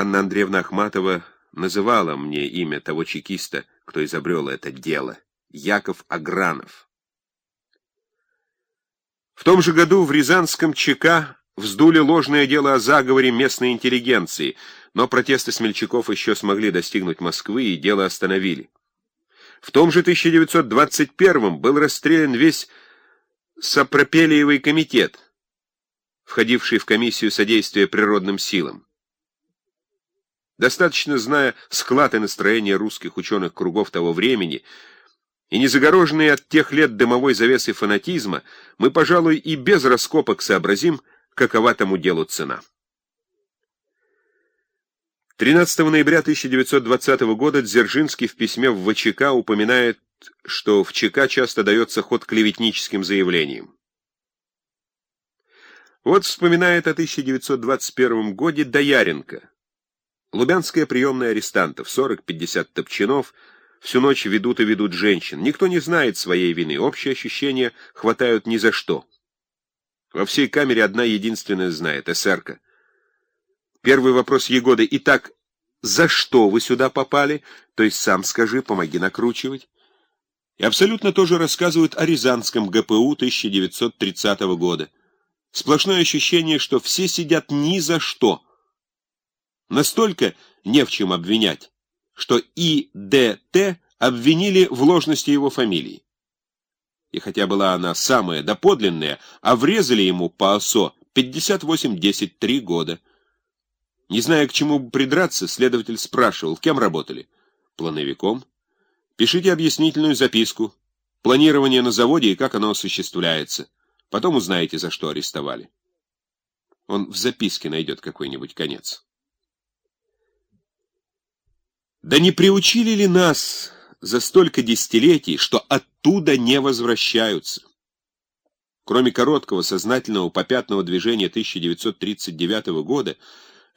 Анна Андреевна Ахматова называла мне имя того чекиста, кто изобрел это дело — Яков Агранов. В том же году в Рязанском ЧК вздули ложное дело о заговоре местной интеллигенции, но протесты смельчаков еще смогли достигнуть Москвы, и дело остановили. В том же 1921 был расстрелян весь Сапропелиевый комитет, входивший в комиссию содействия природным силам. Достаточно зная склад и настроение русских ученых кругов того времени, и не загороженные от тех лет дымовой завесой фанатизма, мы, пожалуй, и без раскопок сообразим, какова тому делу цена. 13 ноября 1920 года Дзержинский в письме в ВЧК упоминает, что в ЧК часто дается ход клеветническим заявлениям. Вот вспоминает о 1921 годе Дояренко. Лубянская приемная арестантов, 40-50 топчанов, всю ночь ведут и ведут женщин. Никто не знает своей вины, общие ощущения хватают ни за что. Во всей камере одна единственная знает — эсерка. Первый вопрос Егоды. Итак, за что вы сюда попали? То есть сам скажи, помоги накручивать. И абсолютно тоже рассказывают о Рязанском ГПУ 1930 года. Сплошное ощущение, что все сидят ни за что. Настолько не в чем обвинять, что ИДТ обвинили в ложности его фамилии. И хотя была она самая доподлинная, а врезали ему по ОСО 58-10 года. Не зная, к чему придраться, следователь спрашивал, кем работали? Плановиком. Пишите объяснительную записку. Планирование на заводе и как оно осуществляется. Потом узнаете, за что арестовали. Он в записке найдет какой-нибудь конец. Да не приучили ли нас за столько десятилетий, что оттуда не возвращаются? Кроме короткого сознательного попятного движения 1939 года,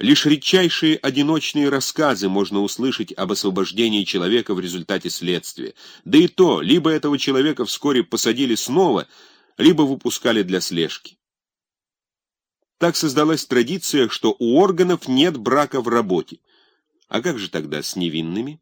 Лишь редчайшие одиночные рассказы можно услышать об освобождении человека в результате следствия. Да и то, либо этого человека вскоре посадили снова, либо выпускали для слежки. Так создалась традиция, что у органов нет брака в работе. А как же тогда с невинными?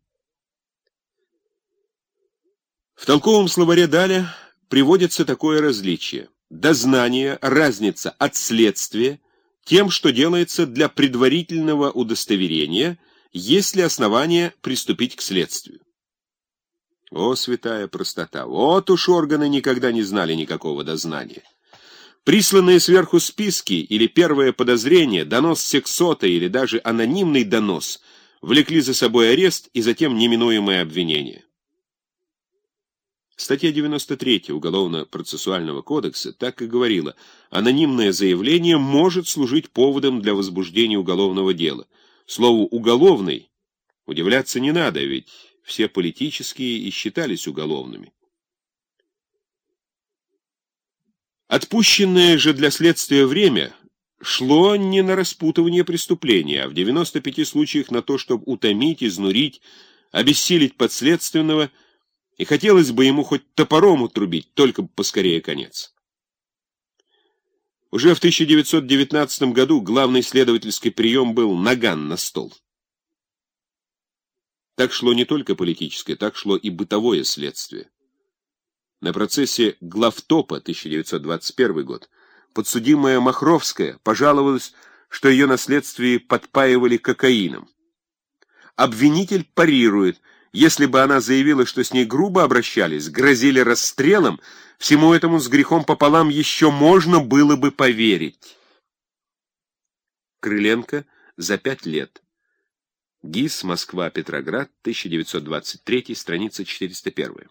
В толковом словаре Даля приводится такое различие. Дознание, разница от следствия – тем, что делается для предварительного удостоверения, есть ли основания приступить к следствию. О, святая простота! Вот уж органы никогда не знали никакого дознания. Присланные сверху списки или первое подозрение, донос сексота или даже анонимный донос влекли за собой арест и затем неминуемое обвинение. Статья 93 Уголовно-процессуального кодекса так и говорила, анонимное заявление может служить поводом для возбуждения уголовного дела. Слову «уголовный» удивляться не надо, ведь все политические и считались уголовными. Отпущенное же для следствия время шло не на распутывание преступления, а в 95 случаях на то, чтобы утомить, изнурить, обессилить подследственного – и хотелось бы ему хоть топором утрубить, только бы поскорее конец. Уже в 1919 году главный следовательский прием был «наган на стол». Так шло не только политическое, так шло и бытовое следствие. На процессе главтопа 1921 год подсудимая Махровская пожаловалась, что ее на следствии подпаивали кокаином. Обвинитель парирует – если бы она заявила, что с ней грубо обращались, грозили расстрелом, всему этому с грехом пополам еще можно было бы поверить. Крыленко за пять лет. ГИС, Москва, Петроград, 1923, страница 401.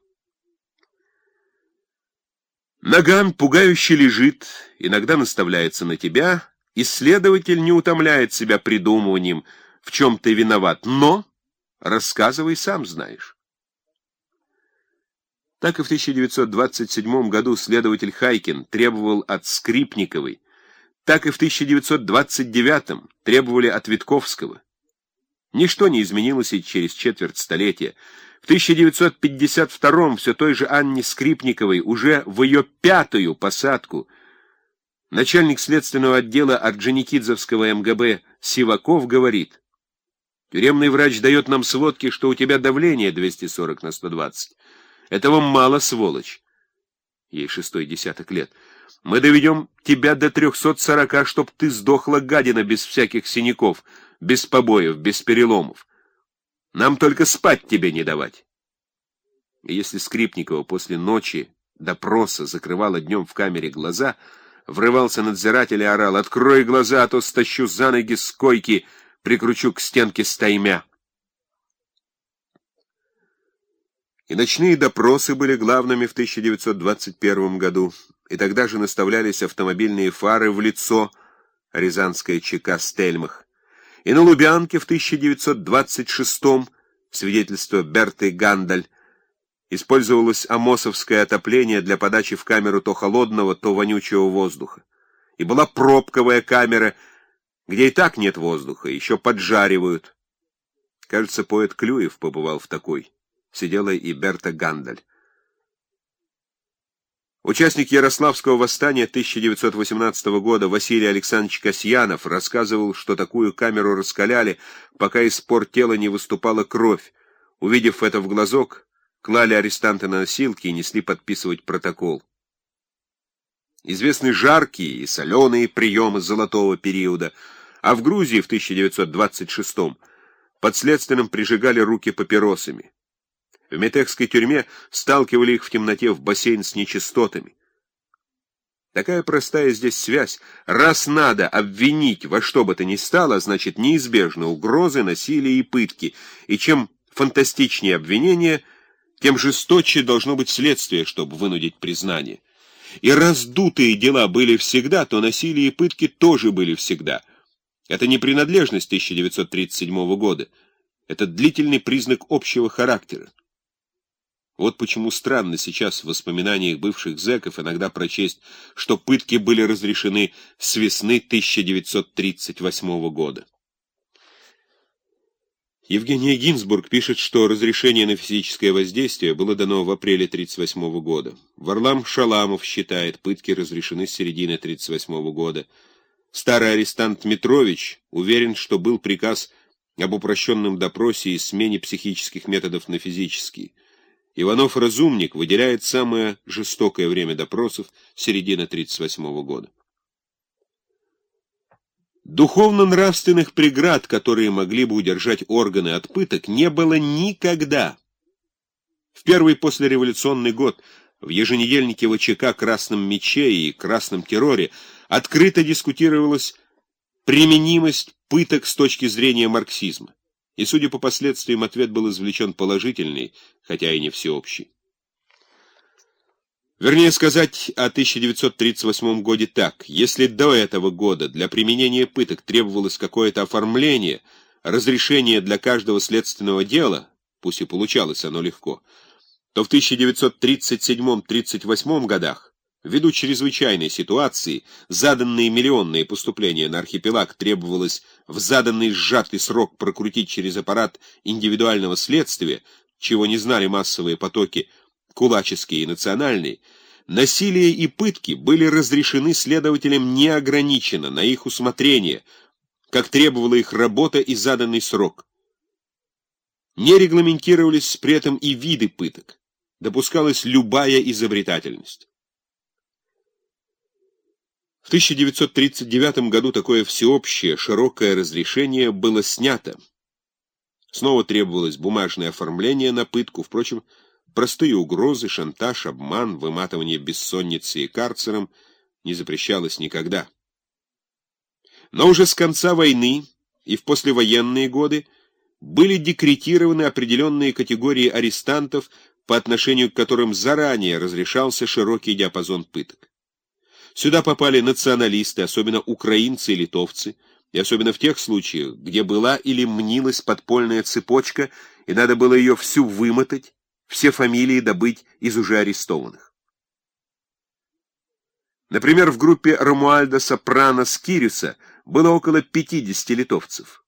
Наган пугающе лежит, иногда наставляется на тебя, исследователь не утомляет себя придумыванием, в чем ты виноват, но Рассказывай, сам знаешь. Так и в 1927 году следователь Хайкин требовал от Скрипниковой, так и в 1929 требовали от Витковского. Ничто не изменилось и через четверть столетия. В 1952 все той же Анне Скрипниковой, уже в ее пятую посадку, начальник следственного отдела Орджоникидзевского МГБ Сиваков говорит, Тюремный врач дает нам сводки, что у тебя давление 240 на 120. Этого мало, сволочь. Ей шестой десяток лет. Мы доведем тебя до 340, чтоб ты сдохла гадина без всяких синяков, без побоев, без переломов. Нам только спать тебе не давать. И если Скрипникова после ночи допроса закрывала днем в камере глаза, врывался надзиратель и орал «Открой глаза, а то стащу за ноги с койки!» прикручу к стенке стаймя. И ночные допросы были главными в 1921 году, и тогда же наставлялись автомобильные фары в лицо Рязанская ЧК Стельмах. И на Лубянке в 1926 свидетельство Берты Гандаль, использовалось амосовское отопление для подачи в камеру то холодного, то вонючего воздуха. И была пробковая камера — где и так нет воздуха, еще поджаривают. Кажется, поэт Клюев побывал в такой. Сидела и Берта Гандаль. Участник Ярославского восстания 1918 года Василий Александрович Касьянов рассказывал, что такую камеру раскаляли, пока из пор тела не выступала кровь. Увидев это в глазок, клали арестанта на носилки и несли подписывать протокол. Известны жаркие и соленые приемы золотого периода — а в Грузии в 1926-м подследственным прижигали руки папиросами. В Метекской тюрьме сталкивали их в темноте в бассейн с нечистотами. Такая простая здесь связь. Раз надо обвинить во что бы то ни стало, значит неизбежны угрозы, насилие и пытки. И чем фантастичнее обвинение, тем жесточе должно быть следствие, чтобы вынудить признание. И раздутые дела были всегда, то насилие и пытки тоже были всегда — это не принадлежность 1937 года. Это длительный признак общего характера. Вот почему странно сейчас в воспоминаниях бывших зэков иногда прочесть, что пытки были разрешены с весны 1938 года. Евгения Гинзбург пишет, что разрешение на физическое воздействие было дано в апреле 1938 года. Варлам Шаламов считает, пытки разрешены с середины 1938 года. Старый арестант Митрович уверен, что был приказ об упрощенном допросе и смене психических методов на физические. Иванов-разумник выделяет самое жестокое время допросов середина 1938 года. Духовно-нравственных преград, которые могли бы удержать органы от пыток, не было никогда. В первый послереволюционный год в еженедельнике ВЧК «Красном мече» и «Красном терроре» открыто дискутировалась применимость пыток с точки зрения марксизма. И, судя по последствиям, ответ был извлечен положительный, хотя и не всеобщий. Вернее сказать о 1938 годе так. Если до этого года для применения пыток требовалось какое-то оформление, разрешение для каждого следственного дела, пусть и получалось оно легко, то в 1937-38 годах Ввиду чрезвычайной ситуации, заданные миллионные поступления на архипелаг требовалось в заданный сжатый срок прокрутить через аппарат индивидуального следствия, чего не знали массовые потоки кулаческие и национальные, насилие и пытки были разрешены следователям неограниченно, на их усмотрение, как требовала их работа и заданный срок. Не регламентировались при этом и виды пыток, допускалась любая изобретательность. В 1939 году такое всеобщее, широкое разрешение было снято. Снова требовалось бумажное оформление на пытку, впрочем, простые угрозы, шантаж, обман, выматывание бессонницы и карцером не запрещалось никогда. Но уже с конца войны и в послевоенные годы были декретированы определенные категории арестантов, по отношению к которым заранее разрешался широкий диапазон пыток. Сюда попали националисты, особенно украинцы и литовцы, и особенно в тех случаях, где была или мнилась подпольная цепочка, и надо было ее всю вымотать, все фамилии добыть из уже арестованных. Например, в группе Ромуальда Сопрано Скириса было около 50 литовцев.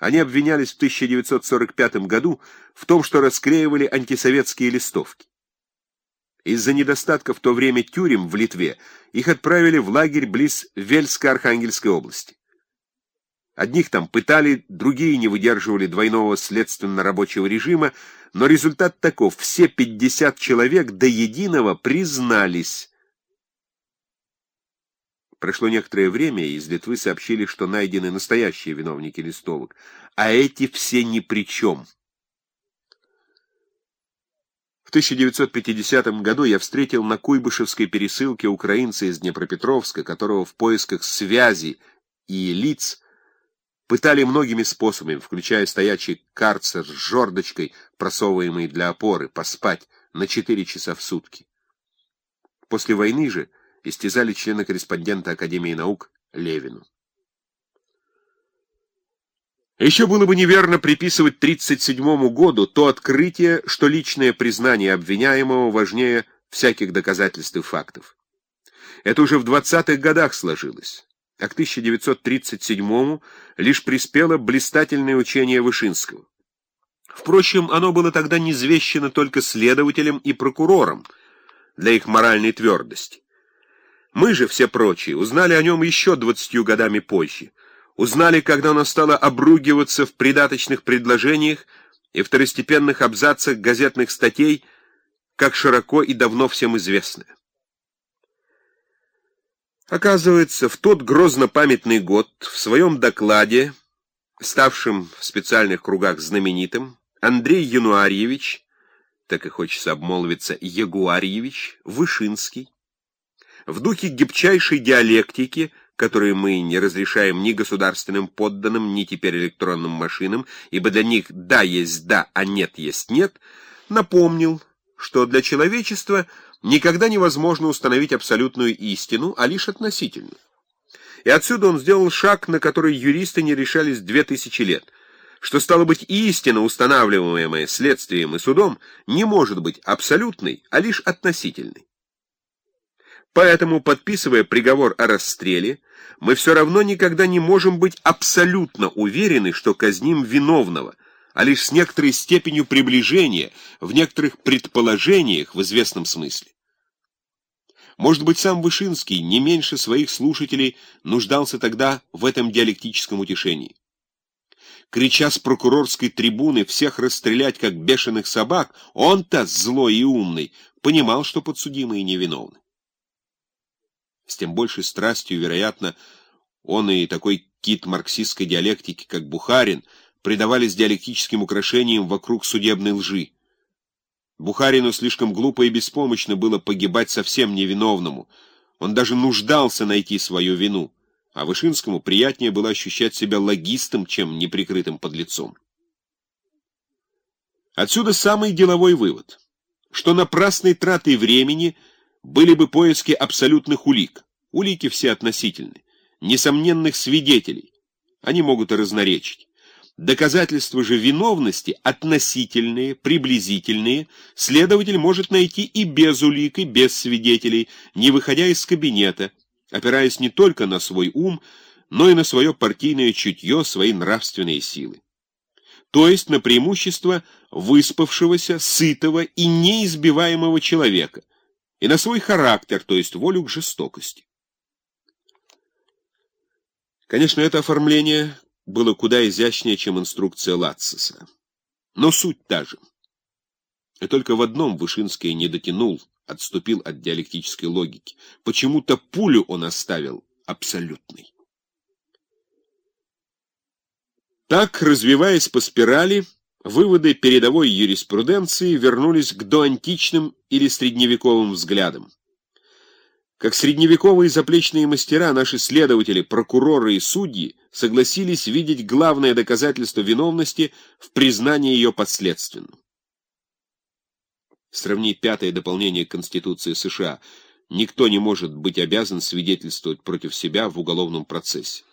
Они обвинялись в 1945 году в том, что расклеивали антисоветские листовки. Из-за недостатка в то время тюрем в Литве их отправили в лагерь близ Вельско-Архангельской области. Одних там пытали, другие не выдерживали двойного следственно-рабочего режима, но результат таков — все 50 человек до единого признались. Прошло некоторое время, и из Литвы сообщили, что найдены настоящие виновники листовок, а эти все ни при чем. В 1950 году я встретил на Куйбышевской пересылке украинца из Днепропетровска, которого в поисках связи и лиц пытали многими способами, включая стоячий карцер с жердочкой, просовываемый для опоры, поспать на 4 часа в сутки. После войны же истязали члена-корреспондента Академии наук Левину. Еще было бы неверно приписывать 1937 году то открытие, что личное признание обвиняемого важнее всяких доказательств и фактов. Это уже в 20-х годах сложилось, а к 1937 лишь приспело блистательное учение Вышинского. Впрочем, оно было тогда низвещено только следователям и прокурорам для их моральной твердости. Мы же, все прочие, узнали о нем еще двадцатью годами позже, узнали, когда оно стало обругиваться в придаточных предложениях и второстепенных абзацах газетных статей, как широко и давно всем известно. Оказывается, в тот грозно-памятный год в своем докладе, ставшем в специальных кругах знаменитым, Андрей Януарьевич, так и хочется обмолвиться, Ягуарьевич, Вышинский, в духе гибчайшей диалектики которые мы не разрешаем ни государственным подданным, ни теперь электронным машинам, ибо для них «да» есть «да», а «нет» есть «нет», напомнил, что для человечества никогда невозможно установить абсолютную истину, а лишь относительную. И отсюда он сделал шаг, на который юристы не решались две тысячи лет, что, стало быть, истина, устанавливаемая следствием и судом, не может быть абсолютной, а лишь относительной. Поэтому, подписывая приговор о расстреле, мы все равно никогда не можем быть абсолютно уверены, что казним виновного, а лишь с некоторой степенью приближения, в некоторых предположениях в известном смысле. Может быть, сам Вышинский не меньше своих слушателей нуждался тогда в этом диалектическом утешении. Крича с прокурорской трибуны всех расстрелять, как бешеных собак, он-то, злой и умный, понимал, что подсудимые невиновны. С тем большей страстью, вероятно, он и такой кит марксистской диалектики, как Бухарин, предавались диалектическим украшениям вокруг судебной лжи. Бухарину слишком глупо и беспомощно было погибать совсем невиновному. Он даже нуждался найти свою вину, а Вышинскому приятнее было ощущать себя логистом, чем неприкрытым подлецом. Отсюда самый деловой вывод, что напрасной тратой времени – были бы поиски абсолютных улик. Улики все относительны. Несомненных свидетелей. Они могут и разноречить. Доказательства же виновности относительные, приблизительные, следователь может найти и без улик, и без свидетелей, не выходя из кабинета, опираясь не только на свой ум, но и на свое партийное чутье, свои нравственные силы. То есть на преимущество выспавшегося, сытого и неизбиваемого человека, и на свой характер, то есть волю к жестокости. Конечно, это оформление было куда изящнее, чем инструкция Лациса. Но суть та же. И только в одном Вышинский не дотянул, отступил от диалектической логики. Почему-то пулю он оставил абсолютной. Так, развиваясь по спирали, Выводы передовой юриспруденции вернулись к доантичным или средневековым взглядам. Как средневековые заплечные мастера, наши следователи, прокуроры и судьи согласились видеть главное доказательство виновности в признании ее подследственным. Сравни пятое дополнение Конституции США. Никто не может быть обязан свидетельствовать против себя в уголовном процессе.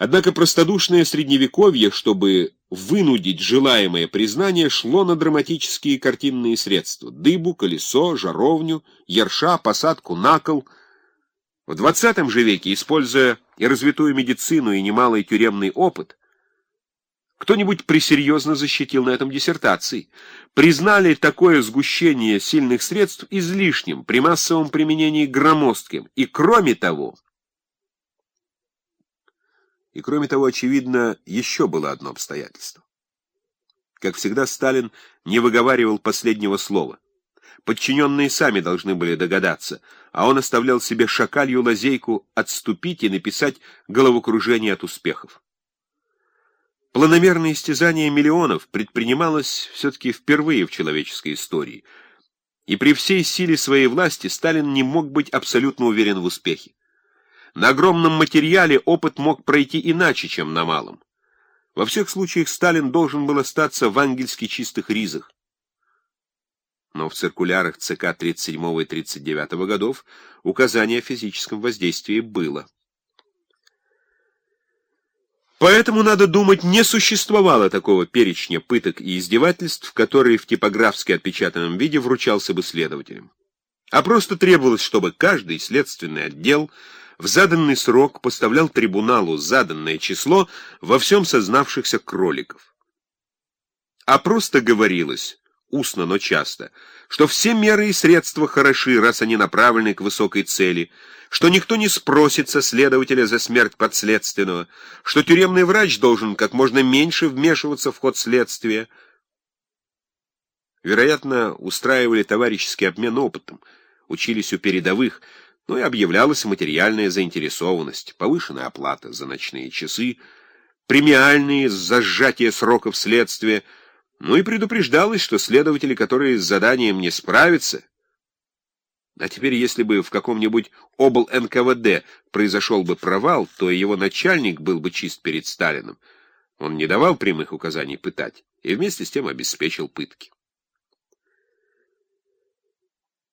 Однако простодушное средневековье, чтобы вынудить желаемое признание, шло на драматические картинные средства — дыбу, колесо, жаровню, ерша, посадку на кол. В XX же веке, используя и развитую медицину, и немалый тюремный опыт, кто-нибудь пресерьезно защитил на этом диссертации. Признали такое сгущение сильных средств излишним при массовом применении громоздким, и кроме того... И кроме того, очевидно, еще было одно обстоятельство. Как всегда, Сталин не выговаривал последнего слова. Подчиненные сами должны были догадаться, а он оставлял себе шакалью лазейку отступить и написать головокружение от успехов. Планомерное истязание миллионов предпринималось все-таки впервые в человеческой истории, и при всей силе своей власти Сталин не мог быть абсолютно уверен в успехе. На огромном материале опыт мог пройти иначе, чем на малом. Во всех случаях Сталин должен был остаться в ангельски чистых ризах. Но в циркулярах ЦК 37 и 39 годов указание о физическом воздействии было. Поэтому, надо думать, не существовало такого перечня пыток и издевательств, который в типографски отпечатанном виде вручался бы следователям. А просто требовалось, чтобы каждый следственный отдел в заданный срок поставлял трибуналу заданное число во всем сознавшихся кроликов. А просто говорилось, устно, но часто, что все меры и средства хороши, раз они направлены к высокой цели, что никто не спросит со следователя за смерть подследственного, что тюремный врач должен как можно меньше вмешиваться в ход следствия. Вероятно, устраивали товарищеский обмен опытом, учились у передовых, но и объявлялась материальная заинтересованность, повышенная оплата за ночные часы, премиальные за сжатие сроков следствия, ну и предупреждалось, что следователи, которые с заданием не справятся... А теперь, если бы в каком-нибудь обл. НКВД произошел бы провал, то его начальник был бы чист перед Сталиным. Он не давал прямых указаний пытать и вместе с тем обеспечил пытки.